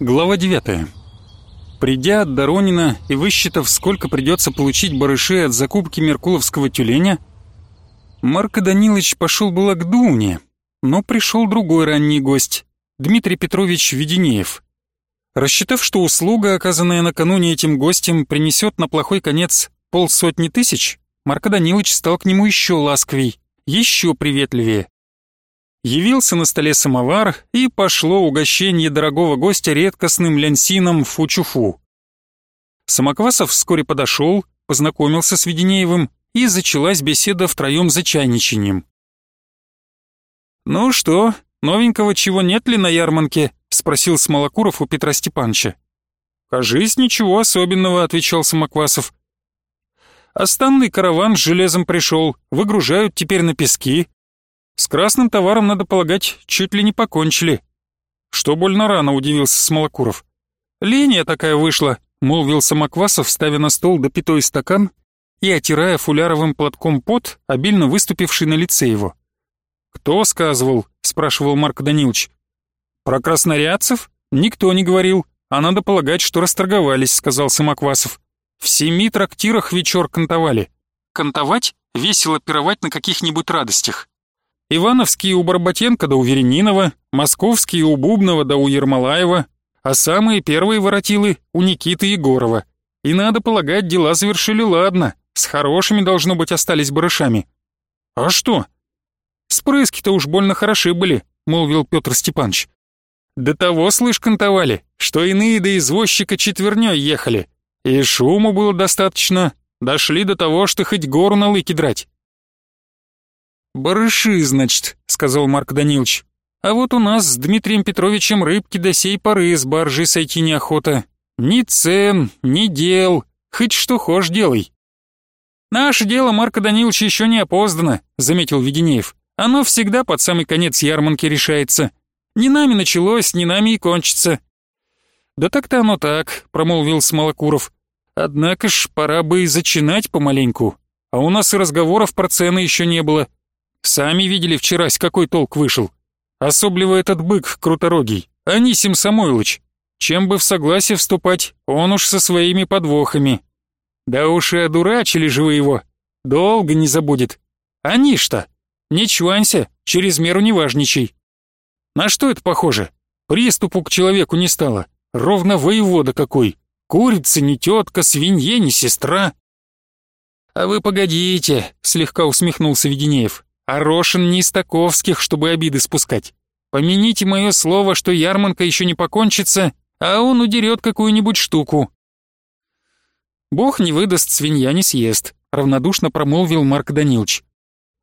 Глава 9. Придя от Доронина и высчитав, сколько придется получить барышей от закупки меркуловского тюленя, Марко Данилович пошел было к Дуне, но пришел другой ранний гость, Дмитрий Петрович Веденеев. Рассчитав, что услуга, оказанная накануне этим гостем, принесет на плохой конец полсотни тысяч, Марко Данилович стал к нему еще ласковей, еще приветливее. Явился на столе самовар, и пошло угощение дорогого гостя редкостным лянсином фу-чуфу. Самоквасов вскоре подошел, познакомился с Веденеевым, и началась беседа втроем за чайничанием. «Ну что, новенького чего нет ли на ярмарке?» — спросил Смолокуров у Петра Степановича. «Кажись, ничего особенного», — отвечал Самоквасов. «Останный караван с железом пришел, выгружают теперь на пески, с красным товаром, надо полагать, чуть ли не покончили. Что больно рано, удивился Смолокуров. Линия такая вышла, молвил Самоквасов, ставя на стол допитой стакан и отирая фуляровым платком пот, обильно выступивший на лице его. «Кто сказывал?» — спрашивал Марк Данилович. «Про краснорядцев? Никто не говорил, а надо полагать, что расторговались», — сказал Самоквасов. «В семи трактирах вечер кантовали. Кантовать — весело пировать на каких-нибудь радостях. Ивановские у Барбатенко да у Веренинова, московские у Бубнова да у Ермолаева, а самые первые воротилы у Никиты Егорова. И надо полагать, дела завершили ладно, с хорошими, должно быть, остались барышами. А что? Спрыски-то уж больно хороши были, молвил Петр Степанович. До того, слышь, кантовали, что иные до извозчика четвернёй ехали. И шуму было достаточно, дошли до того, что хоть гору на лыки драть. «Барыши, значит», — сказал Марк Данилович. «А вот у нас с Дмитрием Петровичем рыбки до сей поры с баржи сойти неохота. Ни цен, ни дел, хоть что хошь делай». «Наше дело, Марка Данилович, еще не опоздано», — заметил Веденеев. «Оно всегда под самый конец ярмарки решается. Не нами началось, не нами и кончится». «Да так-то оно так», — промолвил Смолокуров. «Однако ж, пора бы и зачинать помаленьку. А у нас и разговоров про цены еще не было. Сами видели вчера, с какой толк вышел. Особливо этот бык круторогий, Анисим Самойлович. Чем бы в согласие вступать, он уж со своими подвохами. Да уж и одурачили же вы его. Долго не забудет. Они что? Не чванься, через меру не. На что это похоже? Приступу к человеку не стало. Ровно воевода какой. Курица не тетка, свинье не сестра. «А вы погодите», — слегка усмехнулся Веденеев. Орошин не из таковских, чтобы обиды спускать. Помяните мое слово, что ярмарка еще не покончится, а он удерет какую-нибудь штуку. Бог не выдаст, свинья не съест, равнодушно промолвил Марк Данилович.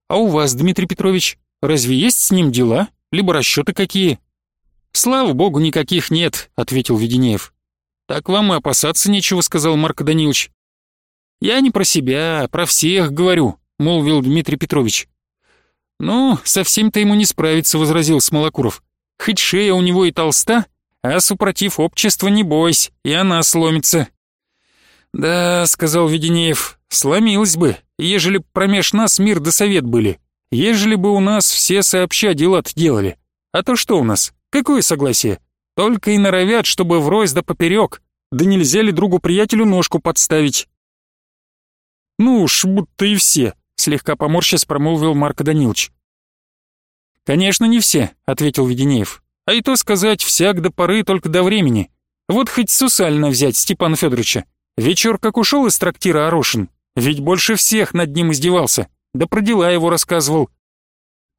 А у вас, Дмитрий Петрович, разве есть с ним дела, либо расчеты какие? Слава богу, никаких нет, ответил Веденеев. Так вам и опасаться нечего, сказал Марк Данилович. Я не про себя, а про всех говорю, молвил Дмитрий Петрович. «Ну, совсем-то ему не справиться», — возразил Смолокуров. «Хоть шея у него и толста, а супротив общества не бойся, и она сломится». «Да», — сказал Веденеев, — «сломилась бы, ежели б промеж нас мир да совет были, ежели бы у нас все сообща дела-то делали. А то что у нас? Какое согласие? Только и норовят, чтобы врозь да поперек, да нельзя ли другу-приятелю ножку подставить?» «Ну уж, будто и все», слегка поморщась промолвил Марко Данилович. «Конечно, не все», — ответил Веденеев. «А и то сказать, всяк до поры, только до времени. Вот хоть Сусальна взять Степана Федоровича. Вечер как ушел из трактира Орошин, ведь больше всех над ним издевался, да про дела его рассказывал.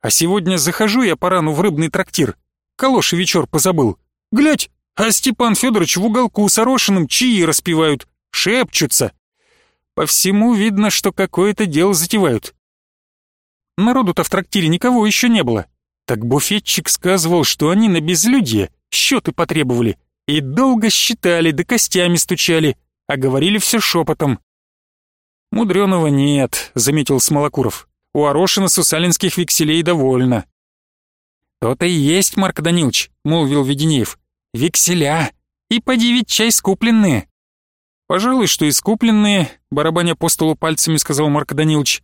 А сегодня захожу я по рану в рыбный трактир. Калоши вечер позабыл. Глядь, а Степан Федорович в уголку с Орошиным чаи распевают, шепчутся. По всему видно, что какое-то дело затевают. Народу-то в трактире никого еще не было. Так буфетчик сказывал, что они на безлюдье счеты потребовали и долго считали, да костями стучали, а говорили все шепотом. «Мудреного нет», — заметил Смолокуров. «У Орошина сусалинских векселей довольно». «То-то и есть, Марк Данилович», — молвил Веденеев. «Векселя! И поди ведь чай скупленные. «Пожалуй, что искупленные», — барабаня по столу пальцами сказал Марк Данилович.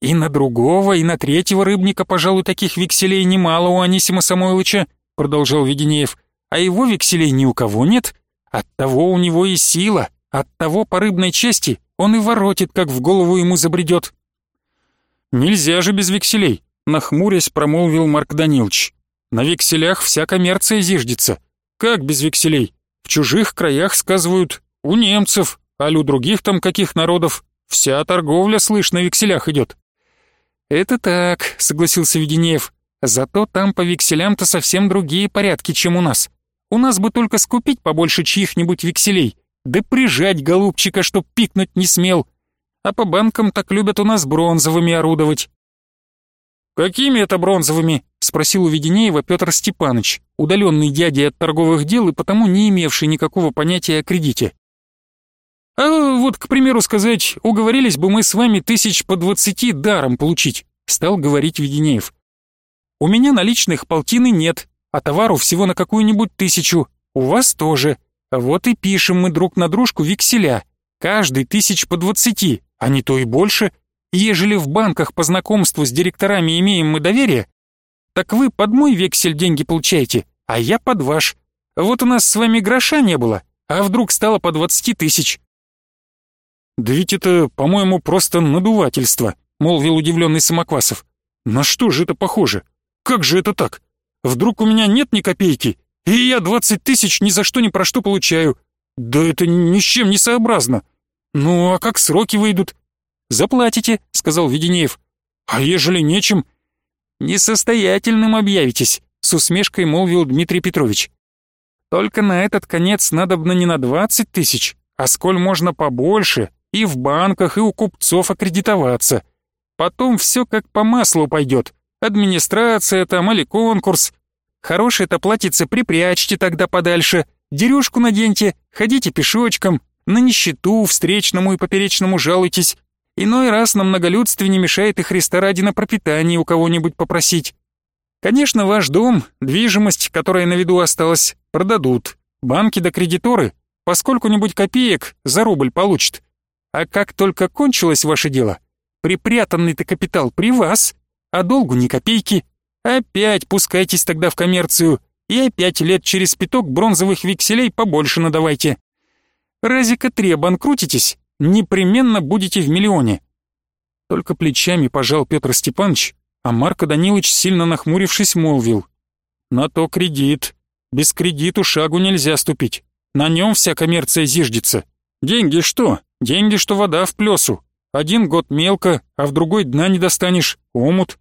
«И на другого, и на третьего рыбника, пожалуй, таких векселей немало у Анисима Самойлыча», — продолжал Веденеев. а его векселей ни у кого нет. Оттого у него и сила, оттого по рыбной части он и воротит, как в голову ему забредет. «Нельзя же без векселей», — нахмурясь промолвил Марк Данилович. «На векселях вся коммерция зиждется. Как без векселей? В чужих краях, сказывают, у немцев, а у других там каких народов вся торговля, слышь, на векселях идет». «Это так», — согласился Веденеев. «Зато там по векселям-то совсем другие порядки, чем у нас. У нас бы только скупить побольше чьих-нибудь векселей, да прижать голубчика, чтоб пикнуть не смел. А по банкам так любят у нас бронзовыми орудовать». «Какими это бронзовыми?» — спросил у Веденеева Петр Степанович, удаленный дядя от торговых дел и потому не имевший никакого понятия о кредите. «А вот, к примеру сказать, уговорились бы мы с вами тысяч по двадцати даром получить», — стал говорить Веденеев. «У меня наличных полтины нет, а товару всего на какую-нибудь тысячу, у вас тоже. Вот и пишем мы друг на дружку векселя, каждый тысяч по двадцати, а не то и больше. ежели в банках по знакомству с директорами имеем мы доверие, так вы под мой вексель деньги получаете, а я под ваш. Вот у нас с вами гроша не было, а вдруг стало по двадцати тысяч». «Да ведь это, по-моему, просто надувательство», — молвил удивленный Самоквасов. «На что же это похоже? Как же это так? Вдруг у меня нет ни копейки, и я двадцать тысяч ни за что ни про что получаю? Да это ни с чем не сообразно. Ну, а как сроки выйдут?» «Заплатите», — сказал Веденеев. «А ежели нечем?» «Несостоятельным объявитесь», — с усмешкой молвил Дмитрий Петрович. «Только на этот конец надобно не на двадцать тысяч, а сколь можно побольше, и в банках, и у купцов аккредитоваться. Потом все как по маслу пойдет. Администрация там или конкурс. Хорошее-то платится припрячьте тогда подальше, дерюшку наденьте, ходите пешочком, на нищету, встречному и поперечному жалуйтесь. Иной раз на многолюдстве не мешает и Христа ради на пропитание у кого-нибудь попросить. Конечно, ваш дом, движимость, которая на виду осталась, продадут. Банки да кредиторы по сколько-нибудь копеек за рубль получат. А как только кончилось ваше дело, припрятанный-то капитал при вас, а долгу ни копейки, опять пускайтесь тогда в коммерцию и опять лет через пяток бронзовых векселей побольше надавайте. Разика три обанкрутитесь, непременно будете в миллионе. Только плечами пожал Петр Степанович, а Марко Данилович, сильно нахмурившись, молвил. На то кредит. Без кредиту шагу нельзя ступить. На нем вся коммерция зиждется. Деньги что? Деньги, что вода в плесу. Один год мелко, а в другой дна не достанешь, омут.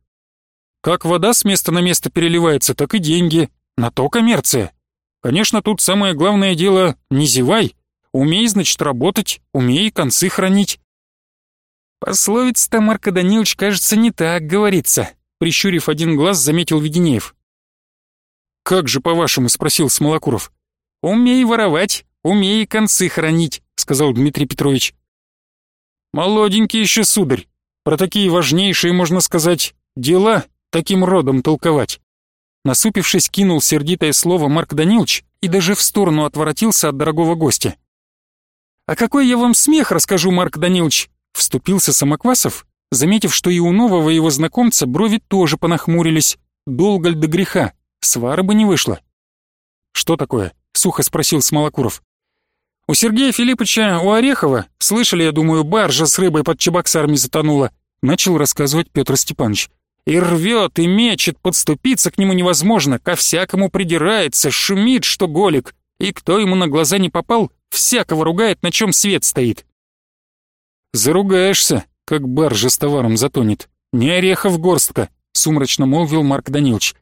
Как вода с места на место переливается, так и деньги. На то коммерция. Конечно, тут самое главное дело — не зевай. Умей, значит, работать, умей концы хранить. Пословица-то, Марко Данилович, кажется, не так говорится, прищурив один глаз, заметил Веденеев. «Как же, по-вашему?» — спросил Смолокуров. «Умей воровать, умей концы хранить сказал Дмитрий Петрович. «Молоденький еще, сударь. Про такие важнейшие, можно сказать, дела таким родом толковать». Насупившись, кинул сердитое слово Марк Данилович и даже в сторону отворотился от дорогого гостя. «А какой я вам смех расскажу, Марк Данилович?» Вступился Самоквасов, заметив, что и у нового его знакомца брови тоже понахмурились. Долго ль до греха? Свара бы не вышло. «Что такое?» — сухо спросил Смолокуров. У Сергея Филипповича, у Орехова, слышали, я думаю, баржа с рыбой под чебоксарами затонула, начал рассказывать Петр Степанович. И рвет, и мечет, подступиться к нему невозможно, ко всякому придирается, шумит, что голик. И кто ему на глаза не попал, всякого ругает, на чем свет стоит. «Заругаешься, как баржа с товаром затонет. Не орехов горстка», — сумрачно молвил Марк Данилович.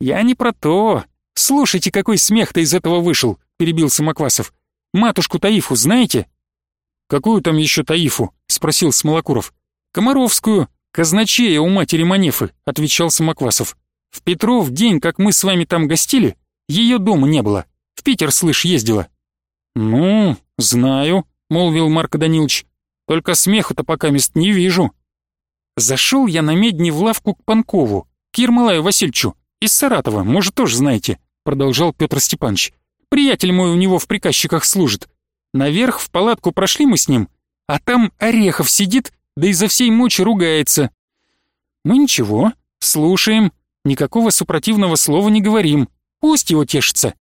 «Я не про то. Слушайте, какой смех-то из этого вышел», — перебил Самоквасов. Матушку Таифу знаете?» «Какую там еще Таифу?» — спросил Смолокуров. «Комаровскую, казначея у матери Манефы», — отвечал Самоквасов. «В Петров день, как мы с вами там гостили, ее дома не было. В Питер, слышь, ездила». «Ну, знаю», — молвил Марко Данилович. «Только смеху-то пока мест не вижу». Зашел я на медне в лавку к Панкову, к Ермолаю Васильевичу, из Саратова, может, тоже знаете», — продолжал Петр Степанович. Приятель мой у него в приказчиках служит. Наверх в палатку прошли мы с ним, а там Орехов сидит, да изо всей мочи ругается. Мы ничего, слушаем, никакого супротивного слова не говорим, пусть его тешится.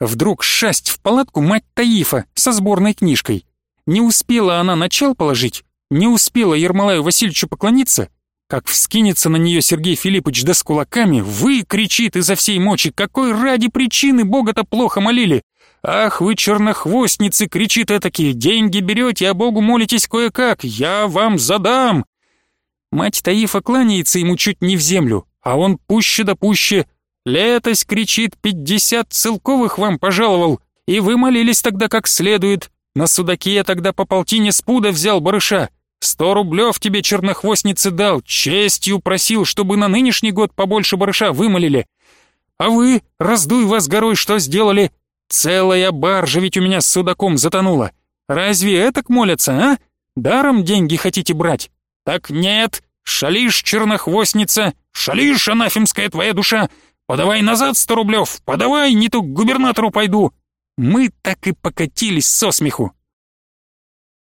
Вдруг шасть в палатку мать Таифа со сборной книжкой. Не успела она начал положить, не успела Ермолаю Васильевичу поклониться, как вскинется на нее Сергей Филиппович да с кулаками, вы, кричит изо всей мочи, какой ради причины Бога-то плохо молили. «Ах, вы чернохвостницы!» — кричит этакие, «деньги берете, а Богу молитесь кое-как, я вам задам!» Мать Таифа кланяется ему чуть не в землю, а он пуще да пуще. «Летось!» — кричит, «пятьдесят целковых вам пожаловал, и вы молились тогда как следует. На судаке я тогда по полтине с пуда взял барыша. Сто рублев тебе чернохвостницы дал, честью просил, чтобы на нынешний год побольше барыша вымолили. А вы, раздуй вас горой, что сделали? Целая баржа ведь у меня с судаком затонула. Разве этак молятся, а? Даром деньги хотите брать? Так нет, шалишь, чернохвостница, шалишь, анафемская твоя душа. Подавай назад сто рублев, подавай, не то к губернатору пойду. Мы так и покатились со смеху.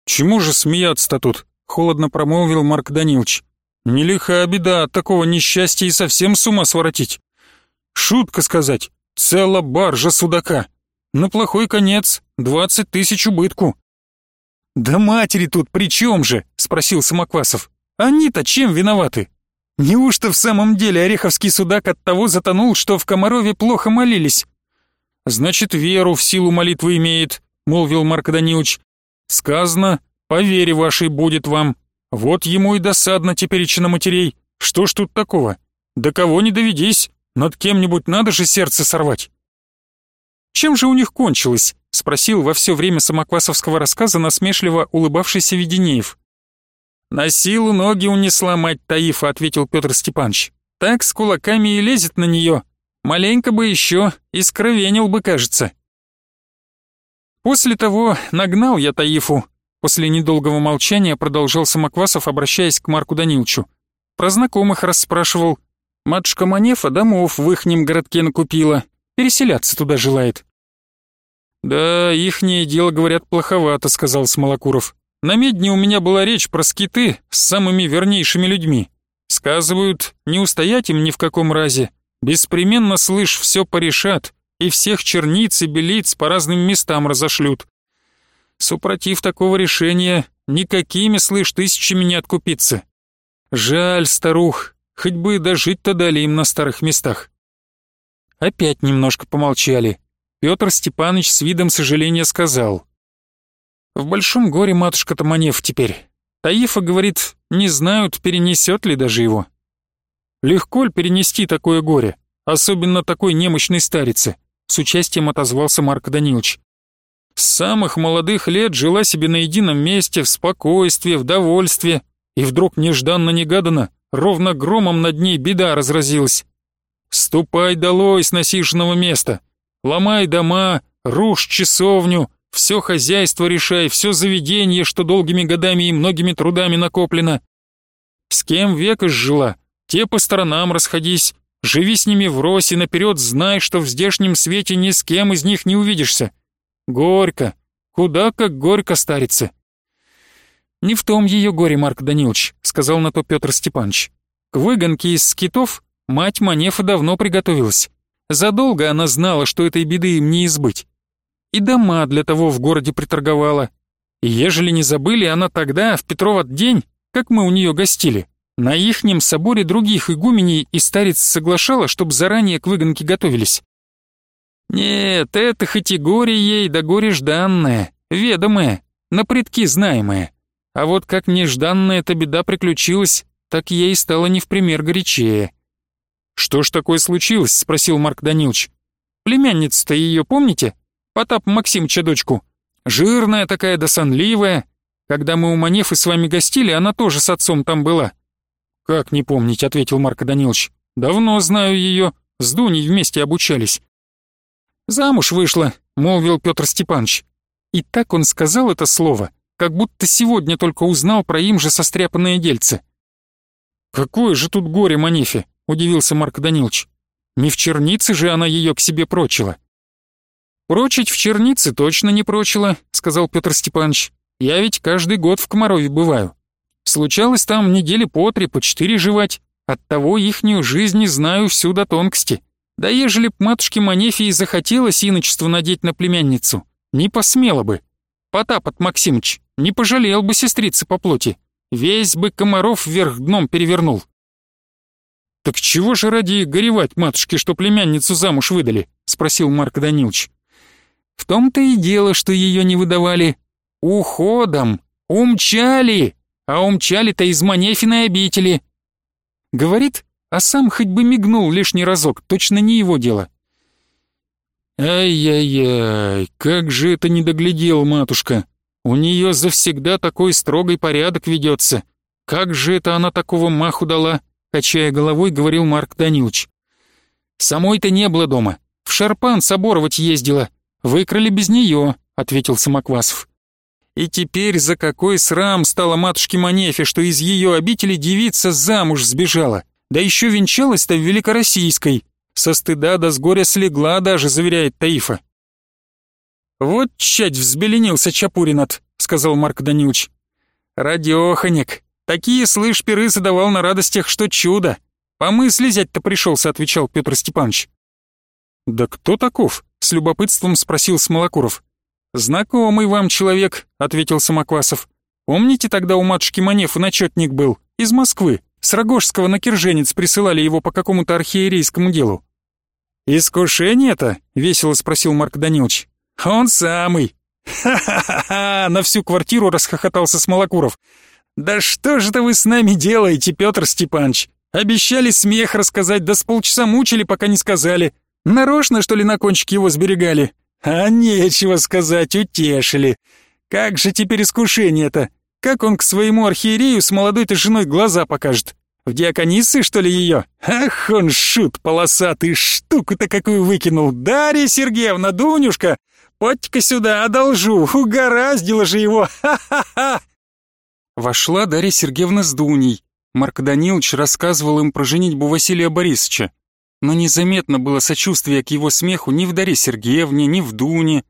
«Чему же смеяться-то тут?» — холодно промолвил Марк Данилович. «Не лихая беда от такого несчастья и совсем с ума своротить. Шутка сказать, цела баржа судака. На плохой конец, двадцать тысяч убытку». «Да матери тут при чем же?» — спросил Самоквасов. «Они-то чем виноваты? Неужто в самом деле Ореховский судак от того затонул, что в Комарове плохо молились?» «Значит, веру в силу молитвы имеет», — молвил Марк Данилович. «Сказано, по вере вашей будет вам. Вот ему и досадно тепереча на матерей. Что ж тут такого? До кого не доведись, над кем-нибудь надо же сердце сорвать». «Чем же у них кончилось?» — спросил во все время самоквасовского рассказа насмешливо улыбавшийся Веденеев. «На силу ноги унесла мать Таифа», — ответил Петр Степанович. «Так с кулаками и лезет на нее. Маленько бы еще, и скровенил бы, кажется». После того нагнал я Таифу. После недолгого молчания продолжал Самоквасов, обращаясь к Марку Данилчу. Про знакомых расспрашивал. Матушка Манефа домов в ихнем городке накупила. Переселяться туда желает. «Да, ихнее дело, говорят, плоховато», — сказал Смолокуров. «На медне у меня была речь про скиты с самыми вернейшими людьми. Сказывают, не устоять им ни в каком разе. Беспременно, слышь, все порешат, и всех черниц и белиц по разным местам разошлют. Супротив такого решения никакими, слышь, тысячами не откупиться. Жаль, старух, хоть бы дожить-то дали им на старых местах». Опять немножко помолчали. Петр Степанович с видом сожаления сказал. «В большом горе матушка Таманев теперь. Таифа, говорит, не знают, перенесет ли даже его. Легко ли перенести такое горе, особенно такой немощной старице?» С участием отозвался Марк Данилович. «С самых молодых лет жила себе на едином месте, в спокойствии, в довольстве, и вдруг нежданно-негаданно, ровно громом над ней беда разразилась. Ступай долой с насиженного места!» Ломай дома, рушь часовню, все хозяйство решай, все заведение, что долгими годами и многими трудами накоплено. С кем века жила, те по сторонам расходись, живи с ними врозь и наперед знай, что в здешнем свете ни с кем из них не увидишься. Горько, куда как горько старится. «Не в том ее горе, Марк Данилович», — сказал на то Петр Степанович. «К выгонке из скитов мать Манефа давно приготовилась. Задолго она знала, что этой беды им не избыть. И дома для того в городе приторговала. И ежели не забыли, она тогда, в Петров день, как мы у нее гостили, на ихнем соборе других игуменей и старец соглашала, чтобы заранее к выгонке готовились. Нет, это хоть и горе ей, да горе жданное, ведомое, на предки знаемое. А вот как нежданная эта беда приключилась, так ей стало не в пример горячее. «Что ж такое случилось?» — спросил Марк Данилович. «Племянница-то ее помните? Потап Максимча дочку. Жирная такая да сонливая. Когда мы у Манефы с вами гостили, она тоже с отцом там была». «Как не помнить?» — ответил Марк Данилович. «Давно знаю ее. С Дуней вместе обучались». «Замуж вышла», — молвил Петр Степанович. И так он сказал это слово, как будто сегодня только узнал про им же состряпанное дельце. «Какое же тут горе Манефе!» — удивился Марк Данилович. «Не в чернице же она ее к себе прочила». «Прочить в чернице точно не прочила», — сказал Петр Степанович. «Я ведь каждый год в Комарове бываю. Случалось там недели по три, по четыре жевать. Оттого ихнюю жизнь не знаю всю до тонкости. Да ежели б матушке Манефии захотелось иночество надеть на племянницу, не посмела бы. Потап от Максимыч не пожалел бы сестрицы по плоти, весь бы комаров вверх дном перевернул. «Так чего же ради горевать матушке, что племянницу замуж выдали?» — спросил Марк Данилович. «В том-то и дело, что ее не выдавали. Уходом! Умчали! А умчали-то из Манефиной обители!» Говорит, а сам хоть бы мигнул лишний разок, точно не его дело. «Ай-яй-яй, как же это не доглядел, матушка! У нее завсегда такой строгий порядок ведется. Как же это она такого маху дала?» Качая головой, говорил Марк Данилович. «Самой-то не было дома. В Шарпан соборовать ездила. Выкрали без нее», — ответил Самоквасов. «И теперь за какой срам стала матушке Манефе, что из ее обители девица замуж сбежала, да еще венчалась-то в Великороссийской. Со стыда до с горя слегла даже, заверяет Таифа». «Вот чать взбеленился Чапуринат», — сказал Марк Данилович. «Радеханик, такие, слышь, пиры задавал на радостях, что чудо. Помысли зять-то пришелся», — отвечал Петр Степанович. «Да кто таков?» — с любопытством спросил Смолокуров. «Знакомый вам человек», — ответил Самоквасов. «Помните, тогда у матушки Манефы начетник был? Из Москвы. С Рогожского на Кирженец присылали его по какому-то архиерейскому делу». «Искушение-то?» — весело спросил Марк Данилович. «Он самый!» «Ха-ха-ха!» — на всю квартиру расхохотался Смолокуров. «Да что же это вы с нами делаете, Петр Степанович? Обещали смех рассказать, да с полчаса мучили, пока не сказали. Нарочно, что ли, на кончике его сберегали? А нечего сказать, утешили. Как же теперь искушение-то? Как он к своему архиерею с молодой-то женой глаза покажет? В диаконисы, что ли, ее? Ах, он шут полосатый, штуку-то какую выкинул. Дарья Сергеевна, Дунюшка, подь-ка сюда, одолжу, угораздило же его, ха-ха-ха!» Вошла Дарья Сергеевна с Дуней. Марк Данилович рассказывал им про женитьбу Василия Борисовича но незаметно было сочувствие к его смеху ни в Дарье Сергеевне, ни в Дуне.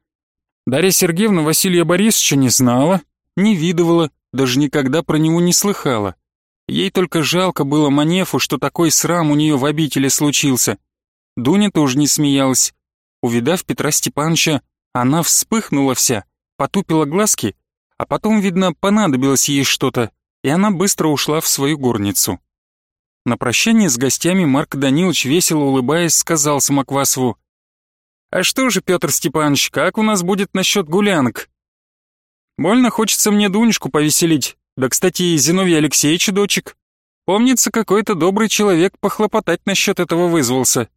Дарья Сергеевна Василия Борисовича не знала, не видывала, даже никогда про него не слыхала. Ей только жалко было Манефу, что такой срам у нее в обители случился. Дуня тоже не смеялась. Увидав Петра Степановича, она вспыхнула вся, потупила глазки, а потом, видно, понадобилось ей что-то, и она быстро ушла в свою горницу. На прощание с гостями Марк Данилович, весело улыбаясь, сказал Самоквасову, «А что же, Петр Степанович, как у нас будет насчет гулянок?» «Больно хочется мне Дунечку повеселить, да, кстати, Зиновий Алексеевич дочек. Помнится, какой-то добрый человек похлопотать насчет этого вызвался».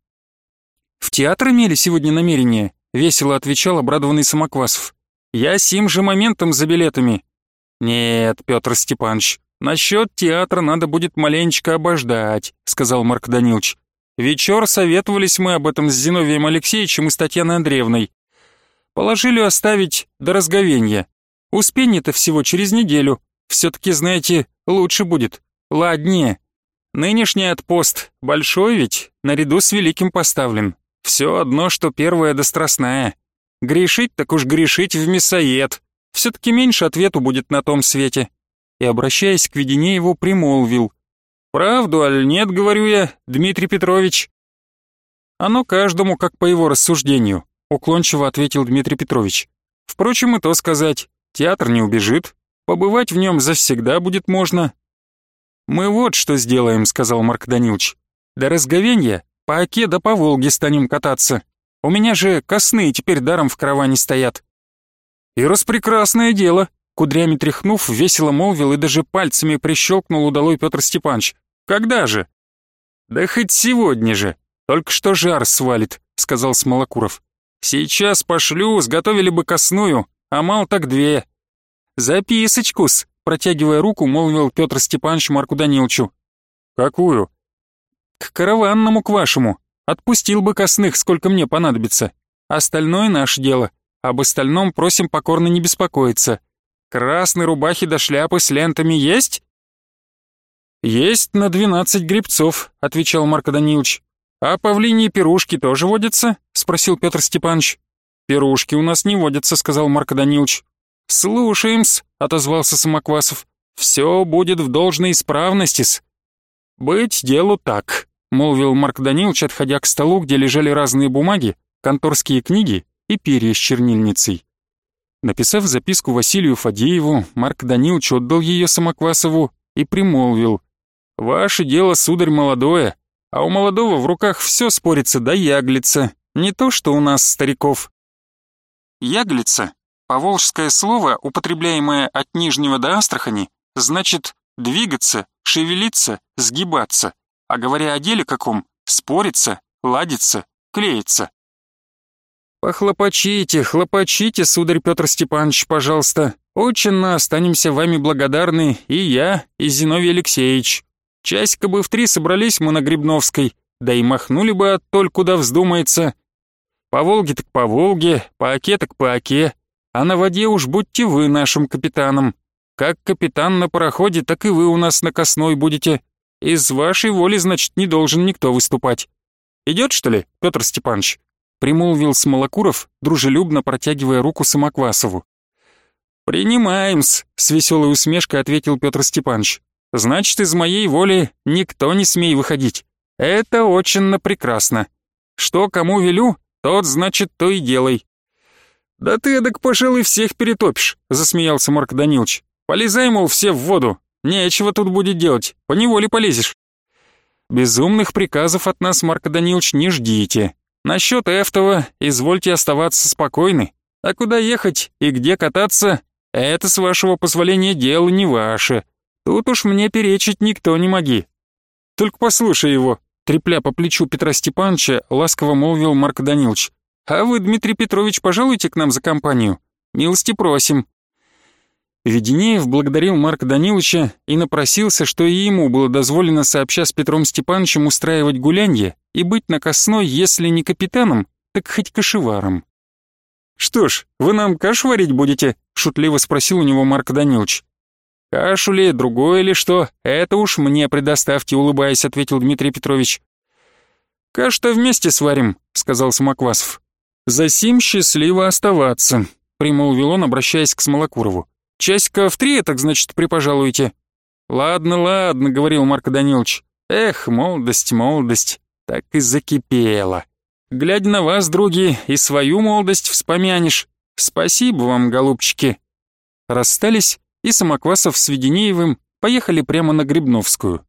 «В театр имели сегодня намерение?» — весело отвечал обрадованный Самоквасов. «Я сим же моментом за билетами». «Нет, Петр Степанович, «Насчет театра надо будет маленечко обождать», — сказал Марк Данилович. «Вечер советовались мы об этом с Зиновием Алексеевичем и с Татьяной Андреевной. Положили оставить до разговенья. Успенье-то всего через неделю. Все-таки, знаете, лучше будет. Ладнее. Нынешний отпост большой ведь, наряду с великим поставлен. Все одно, что первая да страстная. Грешить так уж грешить в мясоед. Все-таки меньше ответу будет на том свете и, обращаясь к Веденееву, примолвил. «Правду, аль нет, говорю я, Дмитрий Петрович?» «Оно каждому, как по его рассуждению», — уклончиво ответил Дмитрий Петрович. «Впрочем, и то сказать, театр не убежит, побывать в нем завсегда будет можно». «Мы вот что сделаем», — сказал Марк Данилович. «До разговенья по Оке да по Волге станем кататься. У меня же косные теперь даром в караване стоят». «И распрекрасное дело», Кудрями тряхнув, весело молвил и даже пальцами прищелкнул удалой Петр Степанович. «Когда же?» «Да хоть сегодня же. Только что жар свалит», — сказал Смолокуров. «Сейчас пошлю, сготовили бы косную, а мал так две». «Записочку-с», — протягивая руку, молвил Петр Степанович Марку Даниловичу. «Какую?» «К караванному к вашему. Отпустил бы косных, сколько мне понадобится. Остальное наше дело. Об остальном просим покорно не беспокоиться. Красные рубахи до шляпы с лентами есть?» «Есть на двенадцать грибцов», — отвечал Марко Данилович. «А павлиньи пирушки тоже водятся?» — спросил Петр Степанович. «Пирушки у нас не водятся», — сказал Марко Данилович. «Слушаем-с», — отозвался Самоквасов. «Все будет в должной исправности-с». «Быть делу так», — молвил Марк Данилович, отходя к столу, где лежали разные бумаги, конторские книги и перья с чернильницей. Написав записку Василию Фадееву, Марк Данилович отдал ее Самоквасову и примолвил. «Ваше дело, сударь, молодое, а у молодого в руках все спорится да яглица, не то что у нас, стариков». Яглица — поволжское слово, употребляемое от Нижнего до Астрахани, значит двигаться, шевелиться, сгибаться, а говоря о деле каком, спориться, ладиться, клеиться. «Похлопочите, хлопочите, сударь Петр Степанович, пожалуйста. Очень останемся вами благодарны и я, и Зиновий Алексеевич. Часика бы в три собрались мы на Грибновской, да и махнули бы оттоль, куда вздумается. По Волге так по Волге, по Оке так по Оке, а на воде уж будьте вы нашим капитаном. Как капитан на пароходе, так и вы у нас на косной будете. Из вашей воли, значит, не должен никто выступать. Идет, что ли, Петр Степанович?» примолвил Смолокуров, дружелюбно протягивая руку Самоквасову. «Принимаем-с», — с веселой усмешкой ответил Петр Степанович. «Значит, из моей воли никто не смей выходить. Это очень прекрасно. Что кому велю, тот, значит, то и делай». «Да ты, эдак, пожалуй, всех перетопишь», — засмеялся Марк Данилович. «Полезай, мол, все в воду. Нечего тут будет делать, поневоле полезешь». «Безумных приказов от нас, Марк Данилович, не ждите. Насчет Эфтова извольте оставаться спокойны, а куда ехать и где кататься, это, с вашего позволения, дело не ваше. Тут уж мне перечить никто не моги. Только послушай его, трепля по плечу Петра Степановича, ласково молвил Марк Данилович. А вы, Дмитрий Петрович, пожалуйте к нам за компанию. Милости просим. Веденеев благодарил Марка Даниловича и напросился, что и ему было дозволено сообща с Петром Степановичем устраивать гулянье и быть на Косной, если не капитаном, так хоть кошеваром. «Что ж, вы нам кашу варить будете?» — шутливо спросил у него Марк Данилович. «Кашу ли, другое ли что, это уж мне предоставьте», — улыбаясь, ответил Дмитрий Петрович. «Кашу-то вместе сварим», — сказал Самоквасов. «За сим счастливо оставаться», — примолвил он, обращаясь к Смолокурову. Часика в три, так значит, припожалуете?» «Ладно, ладно», — говорил Марко Данилович. «Эх, молодость, молодость, так и закипела. Глядя на вас, други, и свою молодость вспомянешь. Спасибо вам, голубчики». Расстались, и Самоквасов с Веденеевым поехали прямо на Грибновскую.